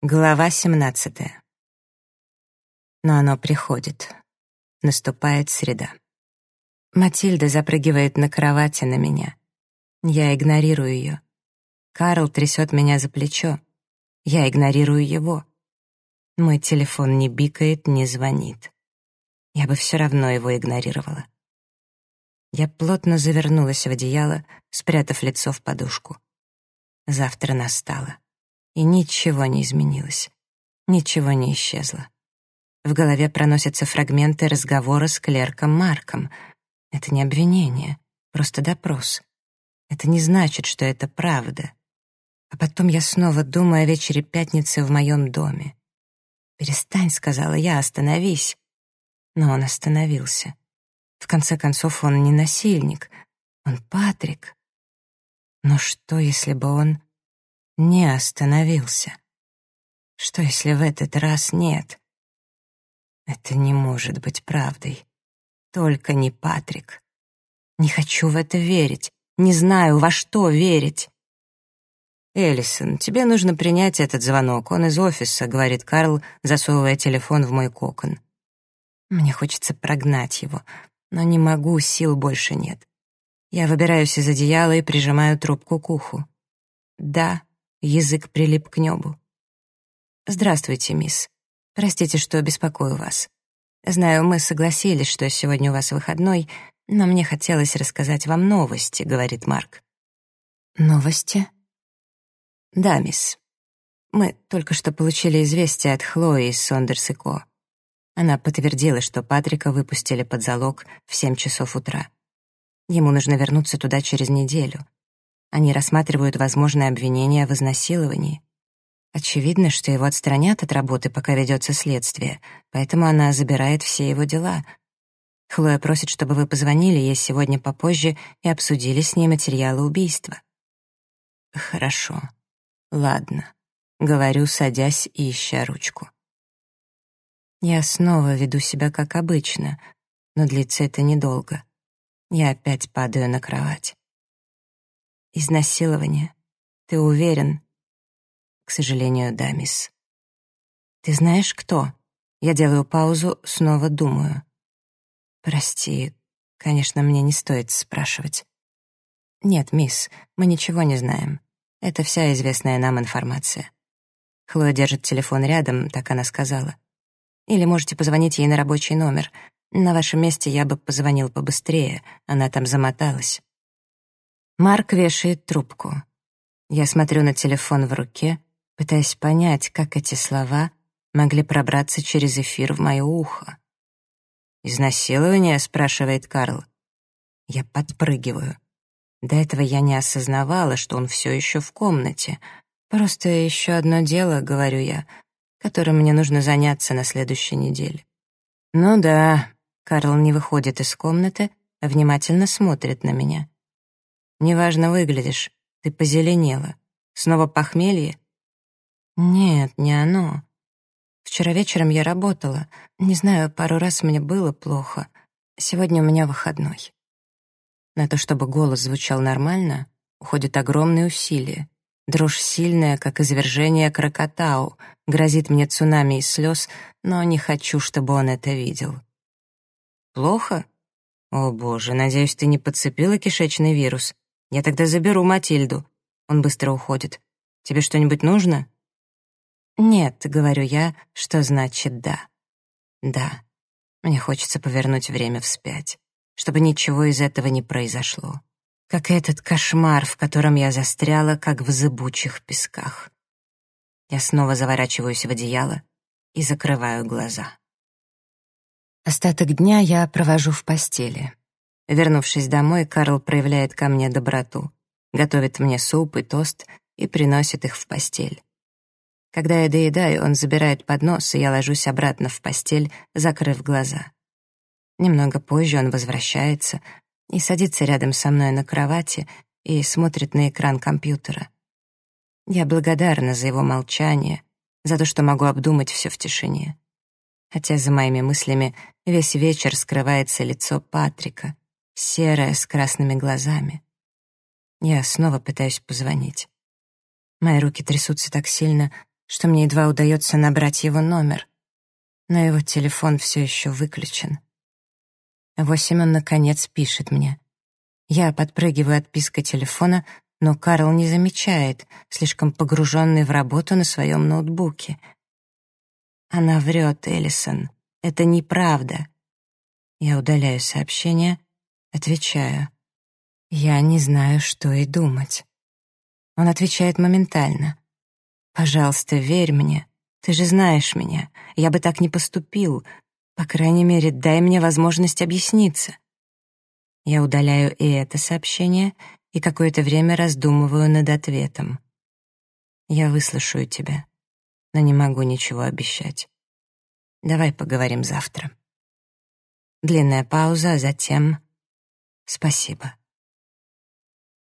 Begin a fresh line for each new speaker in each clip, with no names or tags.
Глава 17. Но оно приходит. Наступает среда. Матильда запрыгивает на кровати на меня. Я игнорирую ее. Карл трясет меня за плечо. Я игнорирую его. Мой телефон не бикает, не звонит. Я бы все равно его игнорировала. Я плотно завернулась в одеяло, спрятав лицо в подушку. Завтра настало и ничего не изменилось. Ничего не исчезло. В голове проносятся фрагменты разговора с клерком Марком. Это не обвинение, просто допрос. Это не значит, что это правда. А потом я снова думаю о вечере пятницы в моем доме. «Перестань», — сказала я, — «остановись». Но он остановился. В конце концов, он не насильник, он Патрик. Но что, если бы он не остановился. Что, если в этот раз нет? Это не может быть правдой. Только не Патрик. Не хочу в это верить. Не знаю, во что верить. «Эллисон, тебе нужно принять этот звонок. Он из офиса», — говорит Карл, засовывая телефон в мой кокон. Мне хочется прогнать его, но не могу, сил больше нет. Я выбираюсь из одеяла и прижимаю трубку к уху. «Да», Язык прилип к небу. «Здравствуйте, мисс. Простите, что беспокою вас. Знаю, мы согласились, что сегодня у вас выходной, но мне хотелось рассказать вам новости», — говорит Марк. «Новости?» «Да, мисс. Мы только что получили известие от Хлои из Сондерс и Ко. Она подтвердила, что Патрика выпустили под залог в семь часов утра. Ему нужно вернуться туда через неделю. Они рассматривают возможное обвинение в изнасиловании. Очевидно, что его отстранят от работы, пока ведется следствие, поэтому она забирает все его дела. Хлоя просит, чтобы вы позвонили ей сегодня попозже и обсудили с ней материалы убийства. Хорошо. Ладно. Говорю, садясь и ища ручку. Я снова веду себя как обычно, но длится это недолго. Я опять падаю на кровать. Изнасилование. Ты уверен? К сожалению, да, мисс. Ты знаешь, кто? Я делаю паузу, снова думаю. Прости, конечно, мне не стоит спрашивать. Нет, мисс, мы ничего не знаем. Это вся известная нам информация. Хлоя держит телефон рядом, так она сказала. Или можете позвонить ей на рабочий номер. На вашем месте я бы позвонил побыстрее, она там замоталась. Марк вешает трубку. Я смотрю на телефон в руке, пытаясь понять, как эти слова могли пробраться через эфир в мое ухо. «Изнасилование?» — спрашивает Карл. Я подпрыгиваю. До этого я не осознавала, что он все еще в комнате. Просто еще одно дело, говорю я, которым мне нужно заняться на следующей неделе. Ну да, Карл не выходит из комнаты, а внимательно смотрит на меня. Неважно выглядишь, ты позеленела. Снова похмелье? Нет, не оно. Вчера вечером я работала. Не знаю, пару раз мне было плохо. Сегодня у меня выходной. На то, чтобы голос звучал нормально, уходят огромные усилия. Дрожь сильная, как извержение крокотау, грозит мне цунами из слез, но не хочу, чтобы он это видел. Плохо? О боже, надеюсь, ты не подцепила кишечный вирус. Я тогда заберу Матильду. Он быстро уходит. Тебе что-нибудь нужно? Нет, говорю я, что значит да. Да. Мне хочется повернуть время вспять, чтобы ничего из этого не произошло. Как этот кошмар, в котором я застряла, как в зыбучих песках. Я снова заворачиваюсь в одеяло и закрываю глаза. Остаток дня я провожу в постели. Вернувшись домой, Карл проявляет ко мне доброту, готовит мне суп и тост и приносит их в постель. Когда я доедаю, он забирает поднос, и я ложусь обратно в постель, закрыв глаза. Немного позже он возвращается и садится рядом со мной на кровати и смотрит на экран компьютера. Я благодарна за его молчание, за то, что могу обдумать все в тишине. Хотя за моими мыслями весь вечер скрывается лицо Патрика, серая, с красными глазами. Я снова пытаюсь позвонить. Мои руки трясутся так сильно, что мне едва удается набрать его номер. Но его телефон все еще выключен. восемь он, наконец, пишет мне. Я подпрыгиваю от писка телефона, но Карл не замечает, слишком погруженный в работу на своем ноутбуке. Она врет, Эллисон. Это неправда. Я удаляю сообщение, отвечаю. Я не знаю, что и думать. Он отвечает моментально. «Пожалуйста, верь мне. Ты же знаешь меня. Я бы так не поступил. По крайней мере, дай мне возможность объясниться». Я удаляю и это сообщение, и какое-то время раздумываю над ответом. «Я выслушаю тебя, но не могу ничего обещать. Давай поговорим завтра». Длинная пауза, а затем «Спасибо».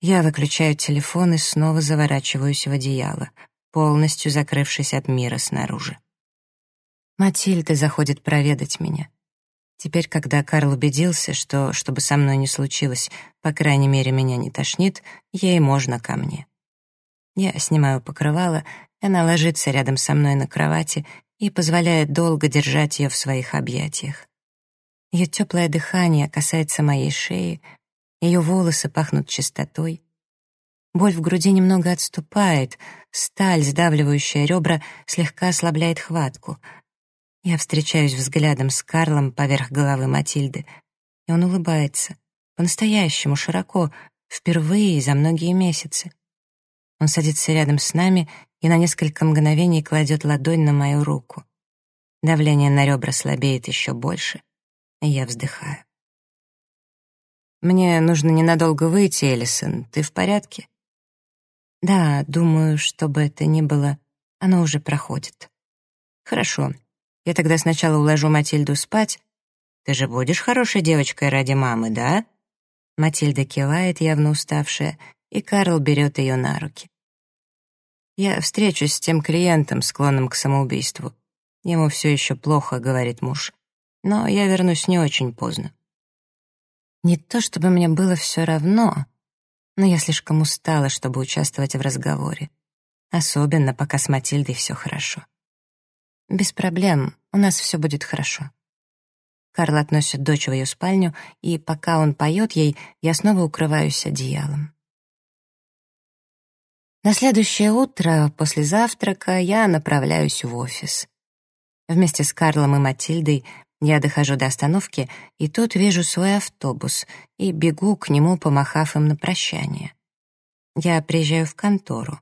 Я выключаю телефон и снова заворачиваюсь в одеяло, полностью закрывшись от мира снаружи. Матильда заходит проведать меня. Теперь, когда Карл убедился, что, чтобы со мной не случилось, по крайней мере, меня не тошнит, ей можно ко мне. Я снимаю покрывало, она ложится рядом со мной на кровати и позволяет долго держать ее в своих объятиях. Ее теплое дыхание касается моей шеи, ее волосы пахнут чистотой. Боль в груди немного отступает, сталь, сдавливающая ребра, слегка ослабляет хватку. Я встречаюсь взглядом с Карлом поверх головы Матильды, и он улыбается, по-настоящему, широко, впервые за многие месяцы. Он садится рядом с нами и на несколько мгновений кладет ладонь на мою руку. Давление на ребра слабеет еще больше, я вздыхаю. «Мне нужно ненадолго выйти, Элисон. Ты в порядке?» «Да, думаю, что бы это ни было, оно уже проходит». «Хорошо. Я тогда сначала уложу Матильду спать. Ты же будешь хорошей девочкой ради мамы, да?» Матильда кивает, явно уставшая, и Карл берет ее на руки. «Я встречусь с тем клиентом, склонным к самоубийству. Ему все еще плохо», — говорит муж. «Но я вернусь не очень поздно». Не то чтобы мне было все равно, но я слишком устала, чтобы участвовать в разговоре. Особенно, пока с Матильдой все хорошо. Без проблем, у нас все будет хорошо. Карл относит дочь в ее спальню, и пока он поет ей, я снова укрываюсь одеялом. На следующее утро, после завтрака, я направляюсь в офис. Вместе с Карлом и Матильдой я дохожу до остановки, и тут вижу свой автобус и бегу к нему, помахав им на прощание. Я приезжаю в контору.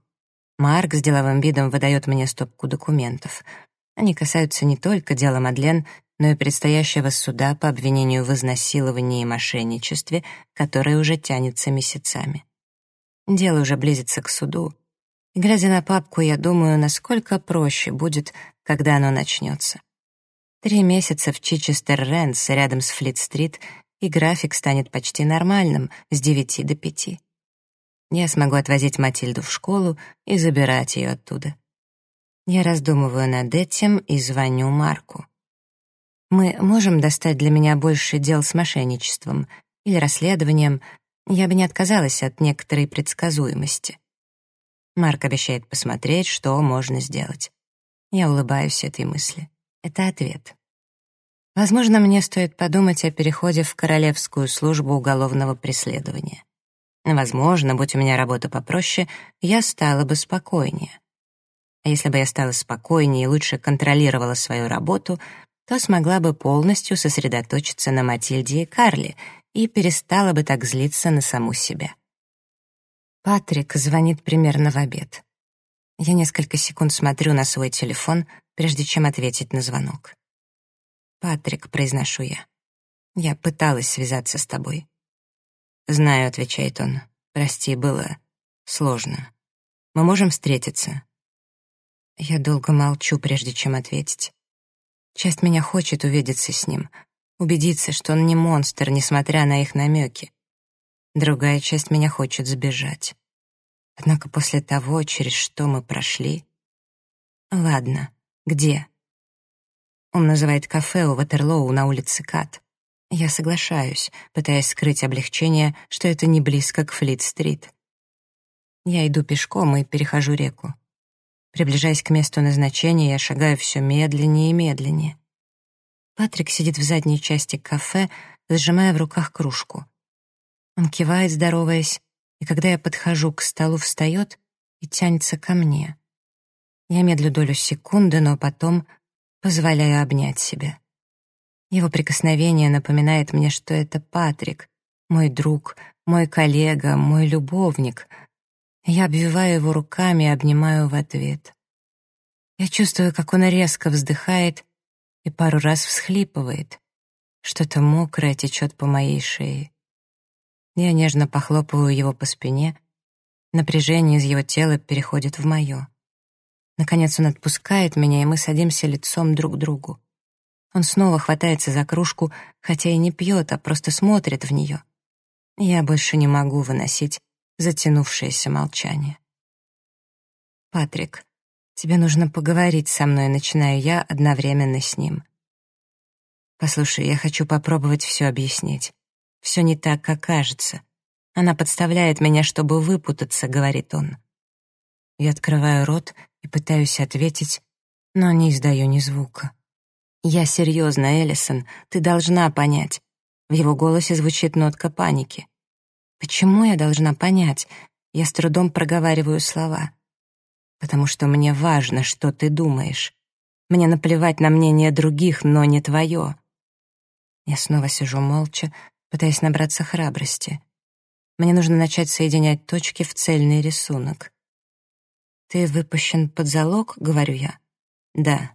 Марк с деловым видом выдает мне стопку документов. Они касаются не только дела Мадлен, но и предстоящего суда по обвинению в изнасиловании и мошенничестве, которое уже тянется месяцами. Дело уже близится к суду. Глядя на папку, я думаю, насколько проще будет, когда оно начнется. Три месяца в Чичестер-Рэнс рядом с Флит-стрит, и график станет почти нормальным с девяти до пяти. Я смогу отвозить Матильду в школу и забирать ее оттуда. Я раздумываю над этим и звоню Марку. Мы можем достать для меня больше дел с мошенничеством или расследованием, я бы не отказалась от некоторой предсказуемости. Марк обещает посмотреть, что можно сделать. Я улыбаюсь этой мысли. Это ответ. Возможно, мне стоит подумать о переходе в Королевскую службу уголовного преследования. Возможно, будь у меня работа попроще, я стала бы спокойнее. А если бы я стала спокойнее и лучше контролировала свою работу, то смогла бы полностью сосредоточиться на Матильде и Карле и перестала бы так злиться на саму себя. Патрик звонит примерно в обед. Я несколько секунд смотрю на свой телефон, прежде чем ответить на звонок. «Патрик», — произношу я. «Я пыталась связаться с тобой». «Знаю», — отвечает он. «Прости, было сложно. Мы можем встретиться?» Я долго молчу, прежде чем ответить. Часть меня хочет увидеться с ним, убедиться, что он не монстр, несмотря на их намеки. Другая часть меня хочет сбежать. Однако после того, через что мы прошли... Ладно, где? Он называет кафе у Ватерлоу на улице Кат. Я соглашаюсь, пытаясь скрыть облегчение, что это не близко к Флит-стрит. Я иду пешком и перехожу реку. Приближаясь к месту назначения, я шагаю все медленнее и медленнее. Патрик сидит в задней части кафе, сжимая в руках кружку. Он кивает, здороваясь, и когда я подхожу к столу, встает и тянется ко мне. Я медлю долю секунды, но потом позволяю обнять себя. Его прикосновение напоминает мне, что это Патрик, мой друг, мой коллега, мой любовник. Я обвиваю его руками и обнимаю в ответ. Я чувствую, как он резко вздыхает и пару раз всхлипывает. Что-то мокрое течет по моей шее. Я нежно похлопываю его по спине. Напряжение из его тела переходит в мое. Наконец он отпускает меня, и мы садимся лицом друг к другу. Он снова хватается за кружку, хотя и не пьет, а просто смотрит в нее. Я больше не могу выносить затянувшееся молчание. «Патрик, тебе нужно поговорить со мной», — начинаю я одновременно с ним. «Послушай, я хочу попробовать все объяснить. Все не так, как кажется. Она подставляет меня, чтобы выпутаться», — говорит он. Я открываю рот и пытаюсь ответить, но не издаю ни звука. «Я серьезно, Эллисон, ты должна понять. В его голосе звучит нотка паники. Почему я должна понять? Я с трудом проговариваю слова. Потому что мне важно, что ты думаешь. Мне наплевать на мнение других, но не твое. Я снова сижу молча, пытаясь набраться храбрости. Мне нужно начать соединять точки в цельный рисунок. «Ты выпущен под залог?» — говорю я. «Да».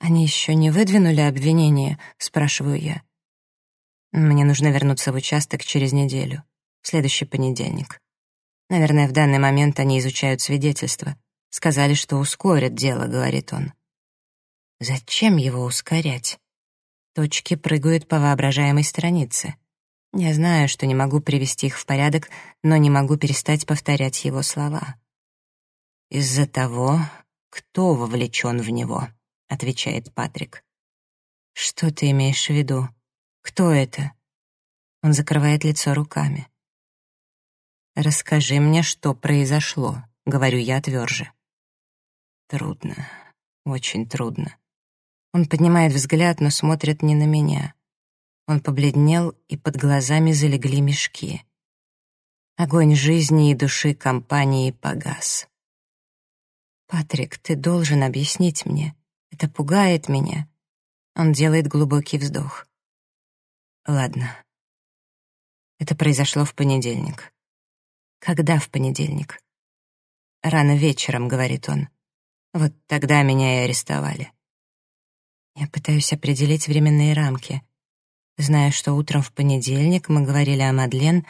«Они еще не выдвинули обвинение?» — спрашиваю я. Мне нужно вернуться в участок через неделю, в следующий понедельник. Наверное, в данный момент они изучают свидетельства. Сказали, что ускорят дело, говорит он. Зачем его ускорять? Точки прыгают по воображаемой странице. Я знаю, что не могу привести их в порядок, но не могу перестать повторять его слова. «Из-за того, кто вовлечен в него», — отвечает Патрик. «Что ты имеешь в виду?» «Кто это?» Он закрывает лицо руками. «Расскажи мне, что произошло», — говорю я тверже. Трудно, очень трудно. Он поднимает взгляд, но смотрит не на меня. Он побледнел, и под глазами залегли мешки. Огонь жизни и души компании погас. «Патрик, ты должен объяснить мне. Это пугает меня». Он делает глубокий вздох. Ладно. Это произошло в понедельник. Когда в понедельник? Рано вечером, говорит он. Вот тогда меня и арестовали. Я пытаюсь определить временные рамки. Знаю, что утром в понедельник мы говорили о Мадлен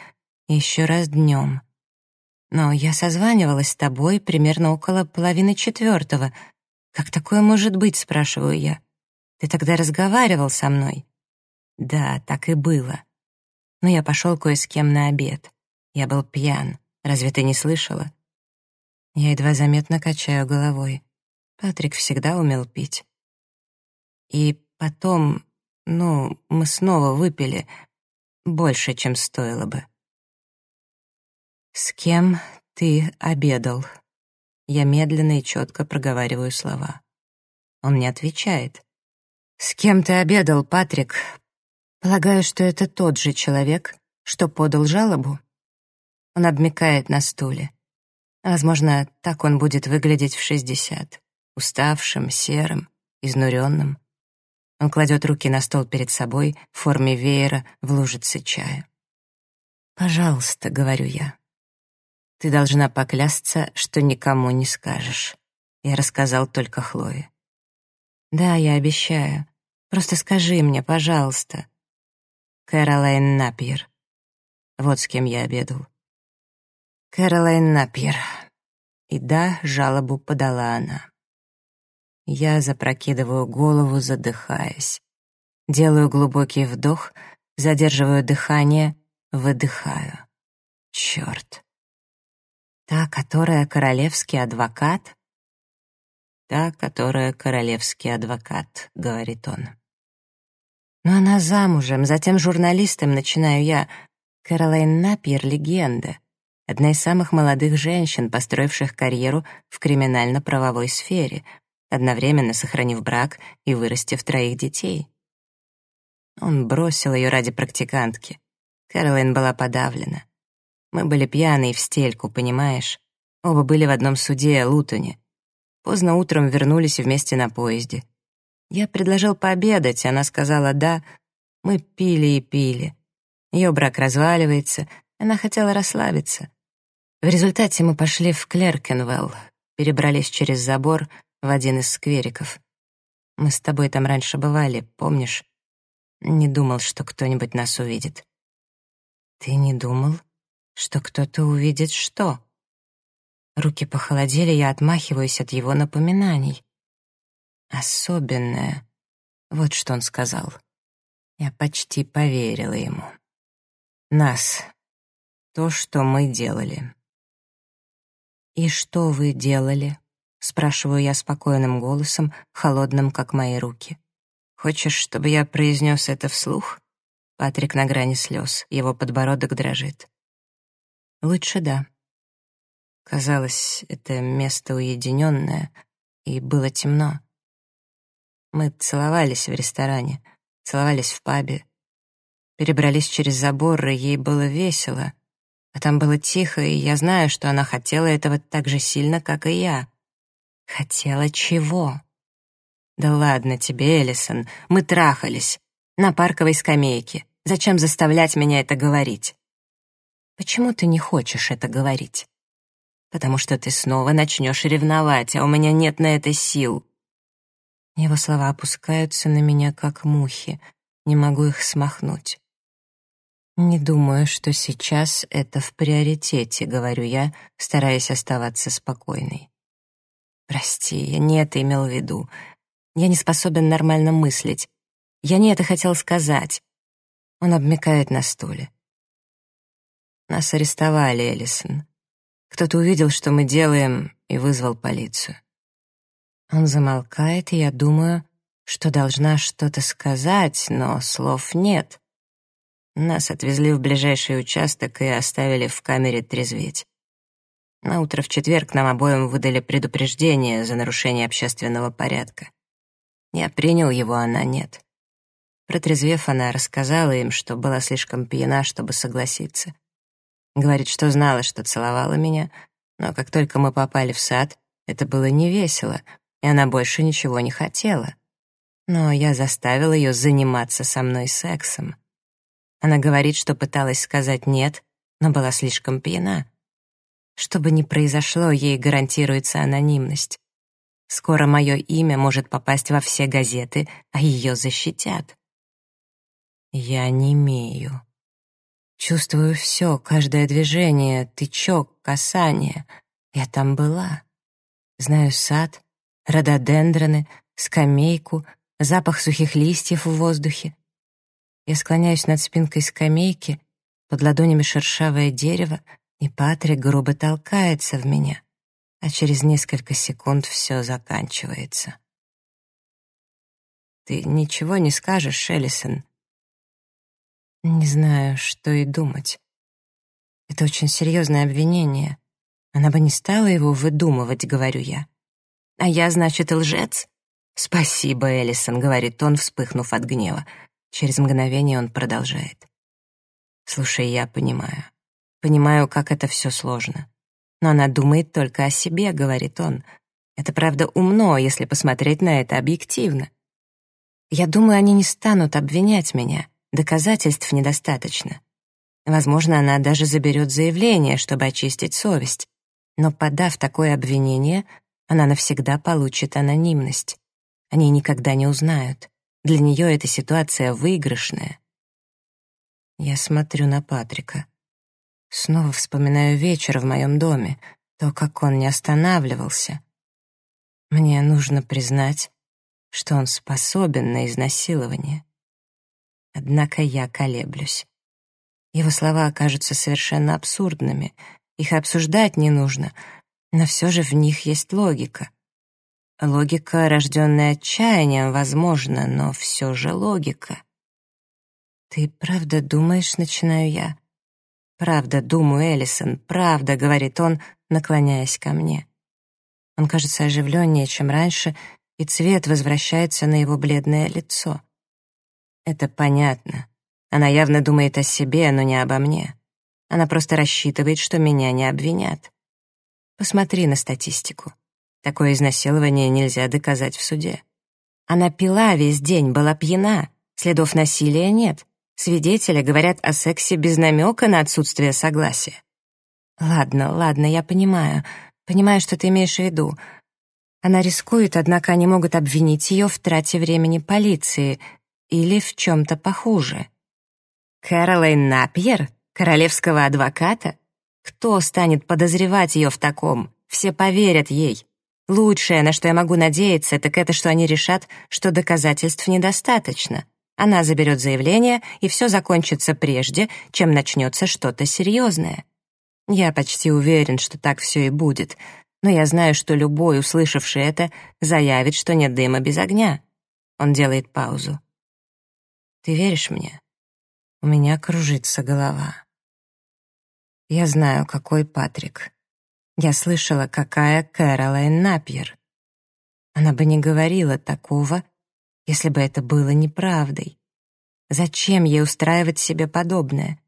еще раз днем. Но я созванивалась с тобой примерно около половины четвертого. Как такое может быть, спрашиваю я. Ты тогда разговаривал со мной. Да, так и было. Но я пошел кое с кем на обед. Я был пьян. Разве ты не слышала? Я едва заметно качаю головой. Патрик всегда умел пить. И потом, ну, мы снова выпили больше, чем стоило бы. «С кем ты обедал?» Я медленно и четко проговариваю слова. Он не отвечает. «С кем ты обедал, Патрик? Полагаю, что это тот же человек, что подал жалобу. Он обмякает на стуле. Возможно, так он будет выглядеть в шестьдесят. Уставшим, серым, изнуренным. Он кладет руки на стол перед собой в форме веера в лужице чая. «Пожалуйста», — говорю я. «Ты должна поклясться, что никому не скажешь». Я рассказал только Хлое. «Да, я обещаю. Просто скажи мне, пожалуйста. Кэролайн Напьер. Вот с кем я обедал. Кэролайн Напьер. И да, жалобу подала она. Я запрокидываю голову, задыхаясь. Делаю глубокий вдох, задерживаю дыхание, выдыхаю. Черт. Та, которая королевский адвокат? Та, которая королевский адвокат, говорит он. Но она замужем, затем журналистом начинаю я. Кэролайн Напьер — легенда. одна из самых молодых женщин, построивших карьеру в криминально-правовой сфере, одновременно сохранив брак и вырастив троих детей. Он бросил ее ради практикантки. Кэролайн была подавлена. Мы были пьяны и в стельку, понимаешь? Оба были в одном суде, Лутоне. Поздно утром вернулись вместе на поезде. Я предложил пообедать, она сказала «да». Мы пили и пили. Ее брак разваливается, она хотела расслабиться. В результате мы пошли в Клеркенвелл, перебрались через забор в один из сквериков. Мы с тобой там раньше бывали, помнишь? Не думал, что кто-нибудь нас увидит. Ты не думал, что кто-то увидит что? Руки похолодели, я отмахиваюсь от его напоминаний. Особенное. Вот что он сказал. Я почти поверила ему. Нас. То, что мы делали. «И что вы делали?» — спрашиваю я спокойным голосом, холодным, как мои руки. «Хочешь, чтобы я произнес это вслух?» Патрик на грани слез, его подбородок дрожит. «Лучше да». Казалось, это место уединенное, и было темно. Мы целовались в ресторане, целовались в пабе, перебрались через забор, и ей было весело. А там было тихо, и я знаю, что она хотела этого так же сильно, как и я. Хотела чего? Да ладно тебе, Элисон, мы трахались. На парковой скамейке. Зачем заставлять меня это говорить? Почему ты не хочешь это говорить? Потому что ты снова начнешь ревновать, а у меня нет на это сил. Его слова опускаются на меня, как мухи. Не могу их смахнуть. «Не думаю, что сейчас это в приоритете», — говорю я, стараясь оставаться спокойной. «Прости, я не это имел в виду. Я не способен нормально мыслить. Я не это хотел сказать». Он обмякает на стуле. Нас арестовали, Элисон. Кто-то увидел, что мы делаем, и вызвал полицию. Он замолкает, и я думаю, что должна что-то сказать, но слов нет. Нас отвезли в ближайший участок и оставили в камере трезветь. На утро в четверг нам обоим выдали предупреждение за нарушение общественного порядка. Я принял его, она нет. Протрезвев, она рассказала им, что была слишком пьяна, чтобы согласиться. Говорит, что знала, что целовала меня, но как только мы попали в сад, это было невесело, и она больше ничего не хотела. Но я заставил ее заниматься со мной сексом. Она говорит, что пыталась сказать «нет», но была слишком пьяна. Что бы ни произошло, ей гарантируется анонимность. Скоро мое имя может попасть во все газеты, а ее защитят. Я не имею. Чувствую все, каждое движение, тычок, касание. Я там была. Знаю сад, рододендроны, скамейку, запах сухих листьев в воздухе. Я склоняюсь над спинкой скамейки, под ладонями шершавое дерево, и Патрик грубо толкается в меня, а через несколько секунд все заканчивается. «Ты ничего не скажешь, Шеллисон?» «Не знаю, что и думать. Это очень серьезное обвинение. Она бы не стала его выдумывать, говорю я. А я, значит, лжец?» «Спасибо, Эллисон», — говорит он, вспыхнув от гнева. Через мгновение он продолжает. «Слушай, я понимаю. Понимаю, как это все сложно. Но она думает только о себе», — говорит он. «Это правда умно, если посмотреть на это объективно. Я думаю, они не станут обвинять меня. Доказательств недостаточно. Возможно, она даже заберет заявление, чтобы очистить совесть. Но подав такое обвинение, она навсегда получит анонимность. Они никогда не узнают. Для нее эта ситуация выигрышная. Я смотрю на Патрика. Снова вспоминаю вечер в моем доме, то, как он не останавливался. Мне нужно признать, что он способен на изнасилование. Однако я колеблюсь. Его слова окажутся совершенно абсурдными, их обсуждать не нужно, но все же в них есть логика. Логика, рожденная отчаянием, возможно, но все же логика. «Ты правда думаешь, — начинаю я, «Правда, думаю, Эллисон, правда», — говорит он, наклоняясь ко мне. Он кажется оживленнее, чем раньше, и цвет возвращается на его бледное лицо. Это понятно. Она явно думает о себе, но не обо мне. Она просто рассчитывает, что меня не обвинят. Посмотри на статистику. Такое изнасилование нельзя доказать в суде. Она пила весь день, была пьяна, следов насилия нет. Свидетели говорят о сексе без намека на отсутствие согласия. Ладно, ладно, я понимаю. Понимаю, что ты имеешь в виду. Она рискует, однако они могут обвинить ее в трате времени полиции или в чем-то похуже. Кэролайн Напьер? Королевского адвоката? Кто станет подозревать ее в таком? Все поверят ей. Лучшее, на что я могу надеяться, так это, что они решат, что доказательств недостаточно. Она заберет заявление, и все закончится прежде, чем начнется что-то серьезное. Я почти уверен, что так все и будет, но я знаю, что любой, услышавший это, заявит, что нет дыма без огня. Он делает паузу. «Ты веришь мне?» У меня кружится голова. Я знаю, какой Патрик. Я слышала, какая Кэролайн Напьер. Она бы не говорила такого, если бы это было неправдой. Зачем ей устраивать себе подобное?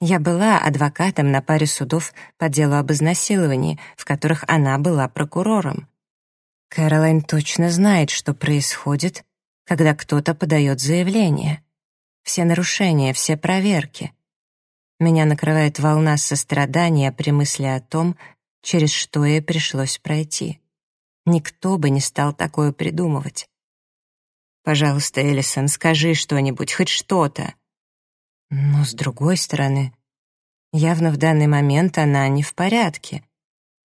Я была адвокатом на паре судов по делу об изнасиловании, в которых она была прокурором. Кэролайн точно знает, что происходит, когда кто-то подает заявление. Все нарушения, все проверки. Меня накрывает волна сострадания при мысли о том, через что ей пришлось пройти. Никто бы не стал такое придумывать. Пожалуйста, Эллисон, скажи что-нибудь, хоть что-то. Но с другой стороны, явно в данный момент она не в порядке.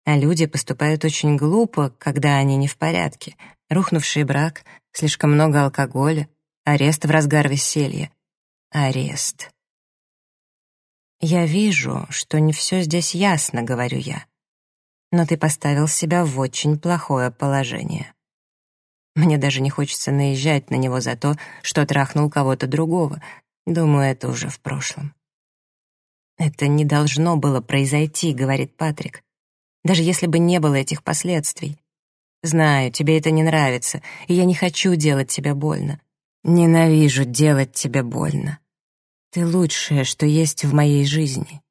А люди поступают очень глупо, когда они не в порядке. Рухнувший брак, слишком много алкоголя, арест в разгар веселья. Арест. «Я вижу, что не все здесь ясно», — говорю я. «Но ты поставил себя в очень плохое положение». Мне даже не хочется наезжать на него за то, что трахнул кого-то другого. Думаю, это уже в прошлом. «Это не должно было произойти», — говорит Патрик. «Даже если бы не было этих последствий. Знаю, тебе это не нравится, и я не хочу делать тебе больно. Ненавижу делать тебе больно. Ты лучшее, что есть в моей жизни».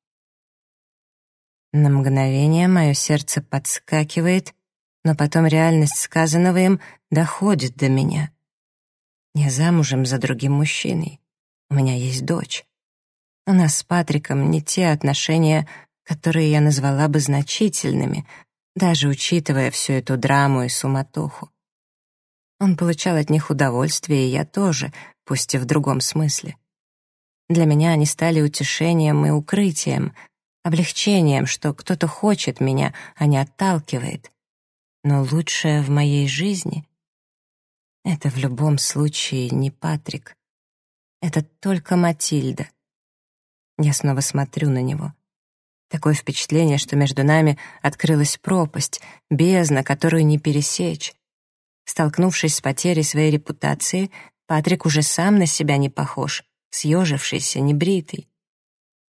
На мгновение мое сердце подскакивает, но потом реальность сказанного им доходит до меня. Я замужем за другим мужчиной. У меня есть дочь. У нас с Патриком не те отношения, которые я назвала бы значительными, даже учитывая всю эту драму и суматоху. Он получал от них удовольствие, и я тоже, пусть и в другом смысле. Для меня они стали утешением и укрытием, облегчением, что кто-то хочет меня, а не отталкивает. Но лучшее в моей жизни — это в любом случае не Патрик. Это только Матильда. Я снова смотрю на него. Такое впечатление, что между нами открылась пропасть, бездна, которую не пересечь. Столкнувшись с потерей своей репутации, Патрик уже сам на себя не похож, съежившийся, небритый.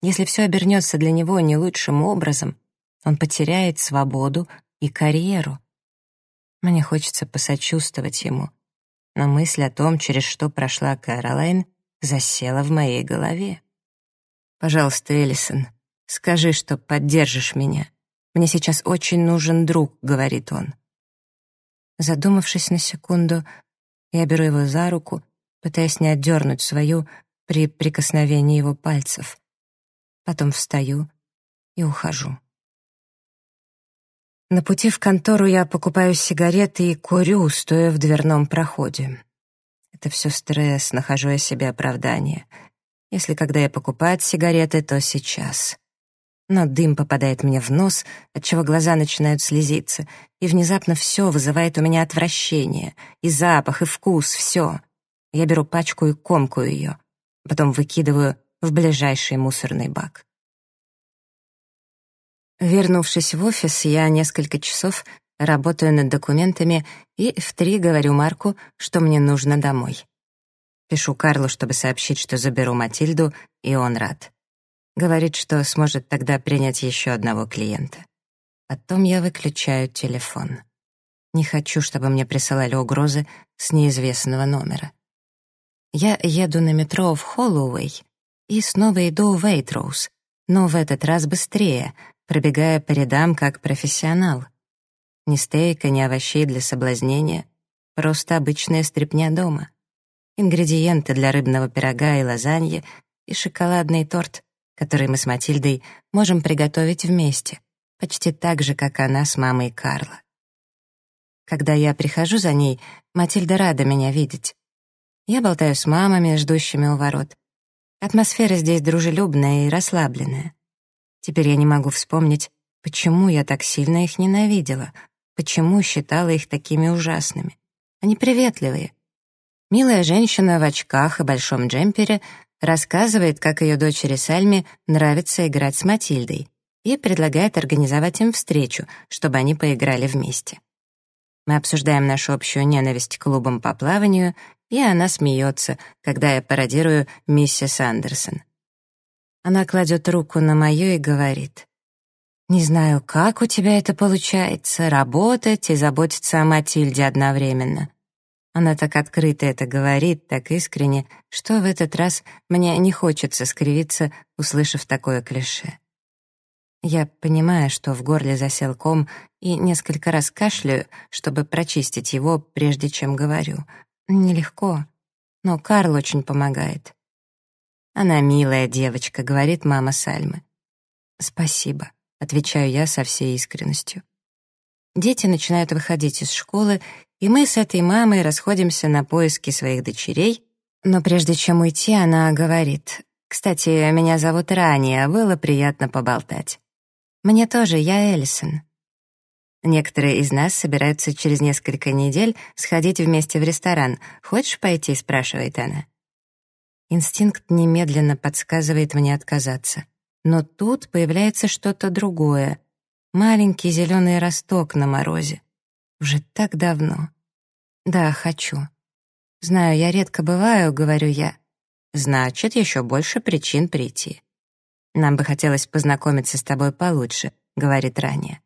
Если все обернется для него не лучшим образом, он потеряет свободу и карьеру. Мне хочется посочувствовать ему, но мысль о том, через что прошла Кэролайн, засела в моей голове. «Пожалуйста, Эллисон, скажи, что поддержишь меня. Мне сейчас очень нужен друг», — говорит он. Задумавшись на секунду, я беру его за руку, пытаясь не отдернуть свою при прикосновении его пальцев. Потом встаю и ухожу. На пути в контору я покупаю сигареты и курю, стоя в дверном проходе. Это все стресс, нахожу я себе оправдание. Если когда я покупаю сигареты, то сейчас. Но дым попадает мне в нос, отчего глаза начинают слезиться, и внезапно все вызывает у меня отвращение. И запах, и вкус, все. Я беру пачку и комкую ее. Потом выкидываю в ближайший мусорный бак. Вернувшись в офис, я несколько часов работаю над документами и в три говорю Марку, что мне нужно домой. Пишу Карлу, чтобы сообщить, что заберу Матильду, и он рад. Говорит, что сможет тогда принять еще одного клиента. Потом я выключаю телефон. Не хочу, чтобы мне присылали угрозы с неизвестного номера. Я еду на метро в Холлоуэй и снова иду в Вейтроуз, но в этот раз быстрее, пробегая по рядам как профессионал. Ни стейка, ни овощей для соблазнения, просто обычная стряпня дома. Ингредиенты для рыбного пирога и лазаньи и шоколадный торт, который мы с Матильдой можем приготовить вместе, почти так же, как она с мамой Карла. Когда я прихожу за ней, Матильда рада меня видеть. Я болтаю с мамами, ждущими у ворот. Атмосфера здесь дружелюбная и расслабленная. Теперь я не могу вспомнить, почему я так сильно их ненавидела, почему считала их такими ужасными. Они приветливые. Милая женщина в очках и большом джемпере рассказывает, как ее дочери Сальме нравится играть с Матильдой и предлагает организовать им встречу, чтобы они поиграли вместе. Мы обсуждаем нашу общую ненависть к клубам по плаванию, и она смеется, когда я пародирую миссис Андерсон. Она кладет руку на мою и говорит, «Не знаю, как у тебя это получается, работать и заботиться о Матильде одновременно». Она так открыто это говорит, так искренне, что в этот раз мне не хочется скривиться, услышав такое клише. Я понимаю, что в горле засел ком, и несколько раз кашляю, чтобы прочистить его, прежде чем говорю. Нелегко, но Карл очень помогает. «Она милая девочка», — говорит мама Сальмы. «Спасибо», — отвечаю я со всей искренностью. Дети начинают выходить из школы, и мы с этой мамой расходимся на поиски своих дочерей, но прежде чем уйти, она говорит, «Кстати, меня зовут Рания, было приятно поболтать». «Мне тоже, я Эллисон». Некоторые из нас собираются через несколько недель сходить вместе в ресторан. «Хочешь пойти?» — спрашивает она. Инстинкт немедленно подсказывает мне отказаться. Но тут появляется что-то другое. Маленький зеленый росток на морозе. Уже так давно. Да, хочу. Знаю, я редко бываю, говорю я. Значит, еще больше причин прийти. «Нам бы хотелось познакомиться с тобой получше», — говорит Ранее.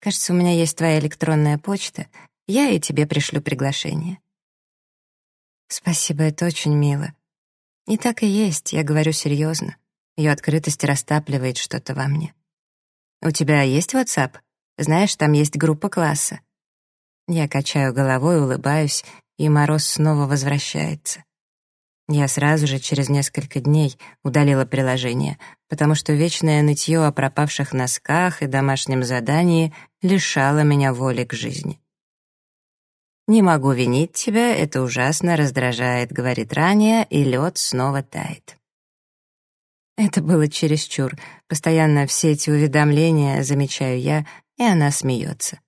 «Кажется, у меня есть твоя электронная почта. Я и тебе пришлю приглашение». «Спасибо, это очень мило». И так и есть, я говорю серьезно. Ее открытость растапливает что-то во мне. «У тебя есть WhatsApp? Знаешь, там есть группа класса». Я качаю головой, улыбаюсь, и мороз снова возвращается. Я сразу же, через несколько дней, удалила приложение, потому что вечное нытье о пропавших носках и домашнем задании лишало меня воли к жизни. «Не могу винить тебя, это ужасно раздражает», — говорит Рания, и лед снова тает. Это было чересчур. Постоянно все эти уведомления замечаю я, и она смеется.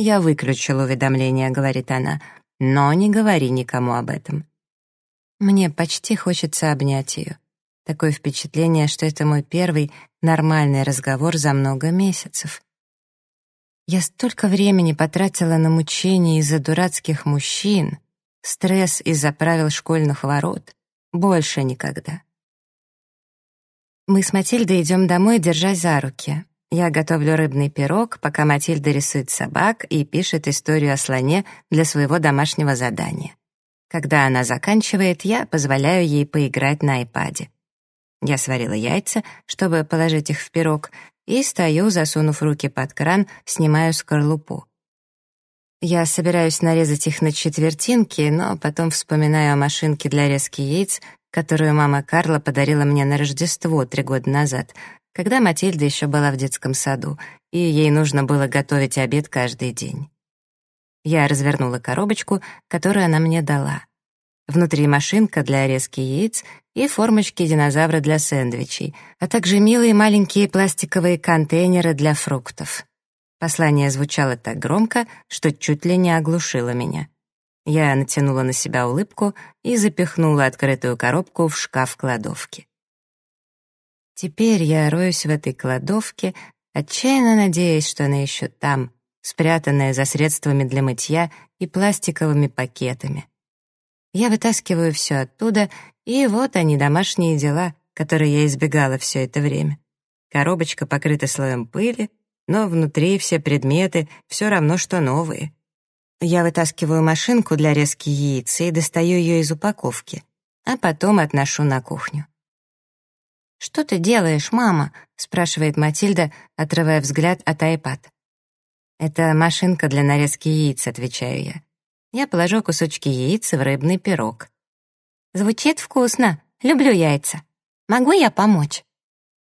«Я выключил уведомления», — говорит она, — «но не говори никому об этом». Мне почти хочется обнять ее. Такое впечатление, что это мой первый нормальный разговор за много месяцев. Я столько времени потратила на мучения из-за дурацких мужчин, стресс из-за правил школьных ворот. Больше никогда. Мы с Матильдой идем домой, держась за руки. Я готовлю рыбный пирог, пока Матильда рисует собак и пишет историю о слоне для своего домашнего задания. Когда она заканчивает, я позволяю ей поиграть на айпаде. Я сварила яйца, чтобы положить их в пирог, и стою, засунув руки под кран, снимаю скорлупу. Я собираюсь нарезать их на четвертинки, но потом вспоминаю о машинке для резки яиц, которую мама Карла подарила мне на Рождество три года назад, когда Матильда еще была в детском саду, и ей нужно было готовить обед каждый день. Я развернула коробочку, которую она мне дала. Внутри машинка для резки яиц и формочки динозавра для сэндвичей, а также милые маленькие пластиковые контейнеры для фруктов. Послание звучало так громко, что чуть ли не оглушило меня. Я натянула на себя улыбку и запихнула открытую коробку в шкаф кладовки. Теперь я роюсь в этой кладовке, отчаянно надеясь, что она еще там, спрятанная за средствами для мытья и пластиковыми пакетами. Я вытаскиваю все оттуда, и вот они, домашние дела, которой я избегала все это время. Коробочка покрыта слоем пыли, но внутри все предметы все равно, что новые. Я вытаскиваю машинку для резки яиц и достаю ее из упаковки, а потом отношу на кухню. «Что ты делаешь, мама?» — спрашивает Матильда, отрывая взгляд от iPad. «Это машинка для нарезки яиц», — отвечаю я. Я положу кусочки яиц в рыбный пирог. «Звучит вкусно. Люблю яйца. Могу я помочь?»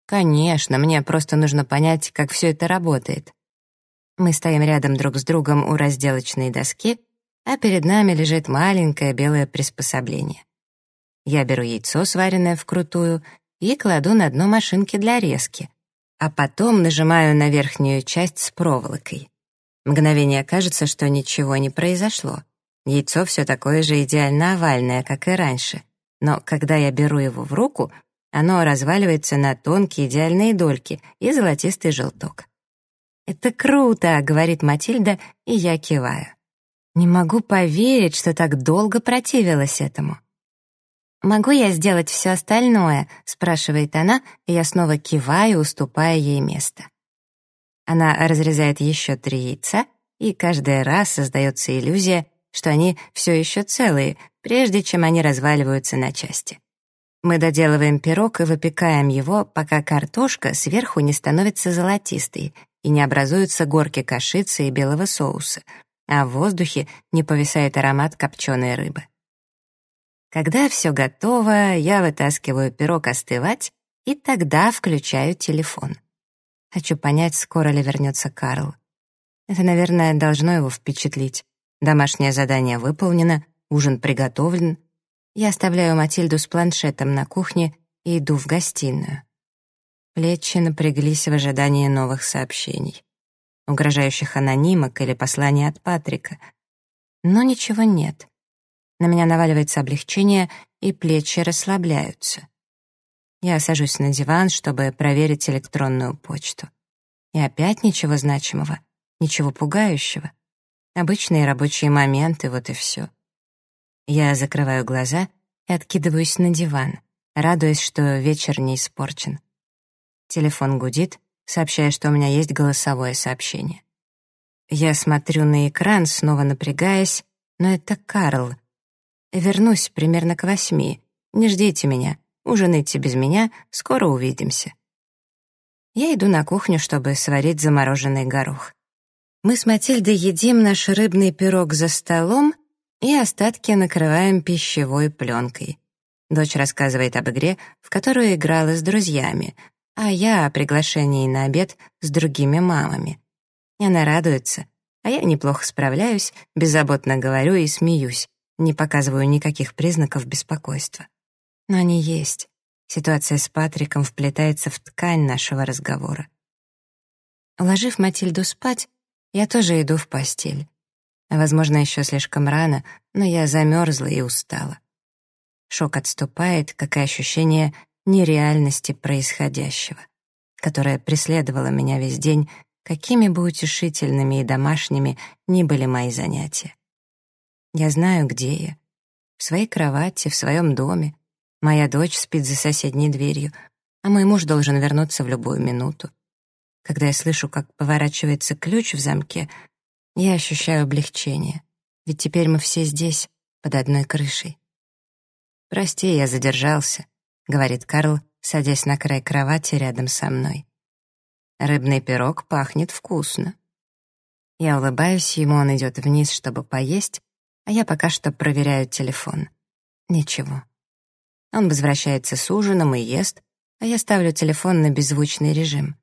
«Конечно, мне просто нужно понять, как все это работает». Мы стоим рядом друг с другом у разделочной доски, а перед нами лежит маленькое белое приспособление. Я беру яйцо, сваренное вкрутую, и кладу на дно машинки для резки, а потом нажимаю на верхнюю часть с проволокой. Мгновение кажется, что ничего не произошло. Яйцо все такое же идеально овальное, как и раньше, но когда я беру его в руку, оно разваливается на тонкие идеальные дольки и золотистый желток. «Это круто!» — говорит Матильда, и я киваю. Не могу поверить, что так долго противилась этому. «Могу я сделать все остальное?» — спрашивает она, и я снова киваю, уступая ей место. Она разрезает еще три яйца, и каждый раз создается иллюзия, что они все еще целые, прежде чем они разваливаются на части. Мы доделываем пирог и выпекаем его, пока картошка сверху не становится золотистой и не образуются горки кашицы и белого соуса, а в воздухе не повисает аромат копченой рыбы. Когда все готово, я вытаскиваю пирог остывать и тогда включаю телефон. Хочу понять, скоро ли вернется Карл. Это, наверное, должно его впечатлить. Домашнее задание выполнено, ужин приготовлен. Я оставляю Матильду с планшетом на кухне и иду в гостиную. Плечи напряглись в ожидании новых сообщений. Угрожающих анонимок или посланий от Патрика. Но ничего нет. На меня наваливается облегчение, и плечи расслабляются. Я сажусь на диван, чтобы проверить электронную почту. И опять ничего значимого, ничего пугающего. Обычные рабочие моменты, вот и все. Я закрываю глаза и откидываюсь на диван, радуясь, что вечер не испорчен. Телефон гудит, сообщая, что у меня есть голосовое сообщение. Я смотрю на экран, снова напрягаясь, но это Карл, Вернусь примерно к восьми. Не ждите меня. Ужинайте без меня, скоро увидимся. Я иду на кухню, чтобы сварить замороженный горох. Мы с Матильдой едим наш рыбный пирог за столом и остатки накрываем пищевой пленкой. Дочь рассказывает об игре, в которую играла с друзьями, а я о приглашении на обед с другими мамами. Она радуется, а я неплохо справляюсь, беззаботно говорю и смеюсь, не показываю никаких признаков беспокойства. Но они есть. Ситуация с Патриком вплетается в ткань нашего разговора. Уложив Матильду спать, я тоже иду в постель. Возможно, еще слишком рано, но я замерзла и устала. Шок отступает, как и ощущение нереальности происходящего, которое преследовало меня весь день, какими бы утешительными и домашними ни были мои занятия. Я знаю, где я. В своей кровати, в своем доме. Моя дочь спит за соседней дверью, а мой муж должен вернуться в любую минуту. Когда я слышу, как поворачивается ключ в замке, я ощущаю облегчение, ведь теперь мы все здесь, под одной крышей. «Прости, я задержался», — говорит Карл, садясь на край кровати рядом со мной. «Рыбный пирог пахнет вкусно». Я улыбаюсь ему, он идет вниз, чтобы поесть, а я пока что проверяю телефон. Ничего. Он возвращается с ужином и ест, а я ставлю телефон на беззвучный режим.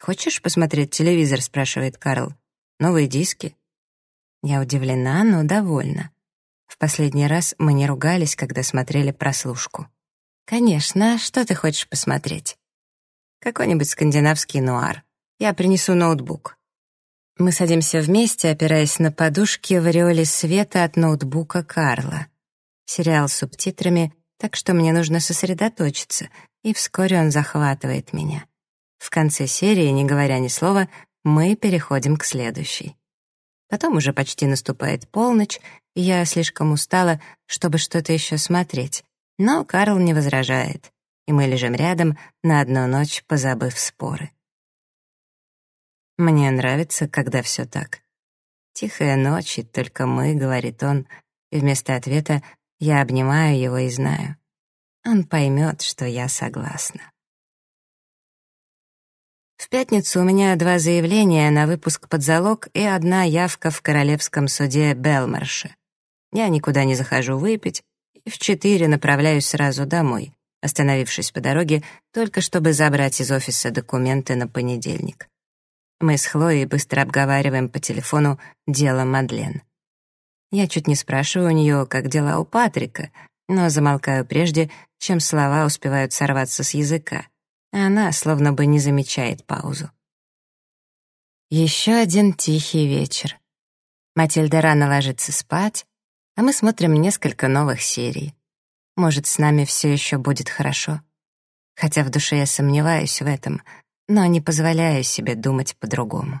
«Хочешь посмотреть телевизор?» — спрашивает Карл. «Новые диски?» Я удивлена, но довольна. В последний раз мы не ругались, когда смотрели прослушку. «Конечно, что ты хочешь посмотреть?» «Какой-нибудь скандинавский нуар. Я принесу ноутбук». Мы садимся вместе, опираясь на подушки в ореоле света от ноутбука Карла. Сериал с субтитрами, так что мне нужно сосредоточиться, и вскоре он захватывает меня. В конце серии, не говоря ни слова, мы переходим к следующей. Потом уже почти наступает полночь, и я слишком устала, чтобы что-то еще смотреть. Но Карл не возражает. и мы лежим рядом на одну ночь, позабыв споры. Мне нравится, когда все так. Тихая ночь, и только мы, говорит он, и вместо ответа я обнимаю его и знаю. Он поймет, что я согласна. В пятницу у меня два заявления на выпуск под залог и одна явка в королевском суде Белмарше. Я никуда не захожу выпить и в четыре направляюсь сразу домой, остановившись по дороге только чтобы забрать из офиса документы на понедельник. Мы с Хлоей быстро обговариваем по телефону дело Мадлен. Я чуть не спрашиваю у нее, как дела у Патрика, но замолкаю прежде, чем слова успевают сорваться с языка, она словно бы не замечает паузу. Еще один тихий вечер. Матильда рано ложится спать, а мы смотрим несколько новых серий. Может, с нами все еще будет хорошо. Хотя в душе я сомневаюсь в этом, но не позволяю себе думать по-другому.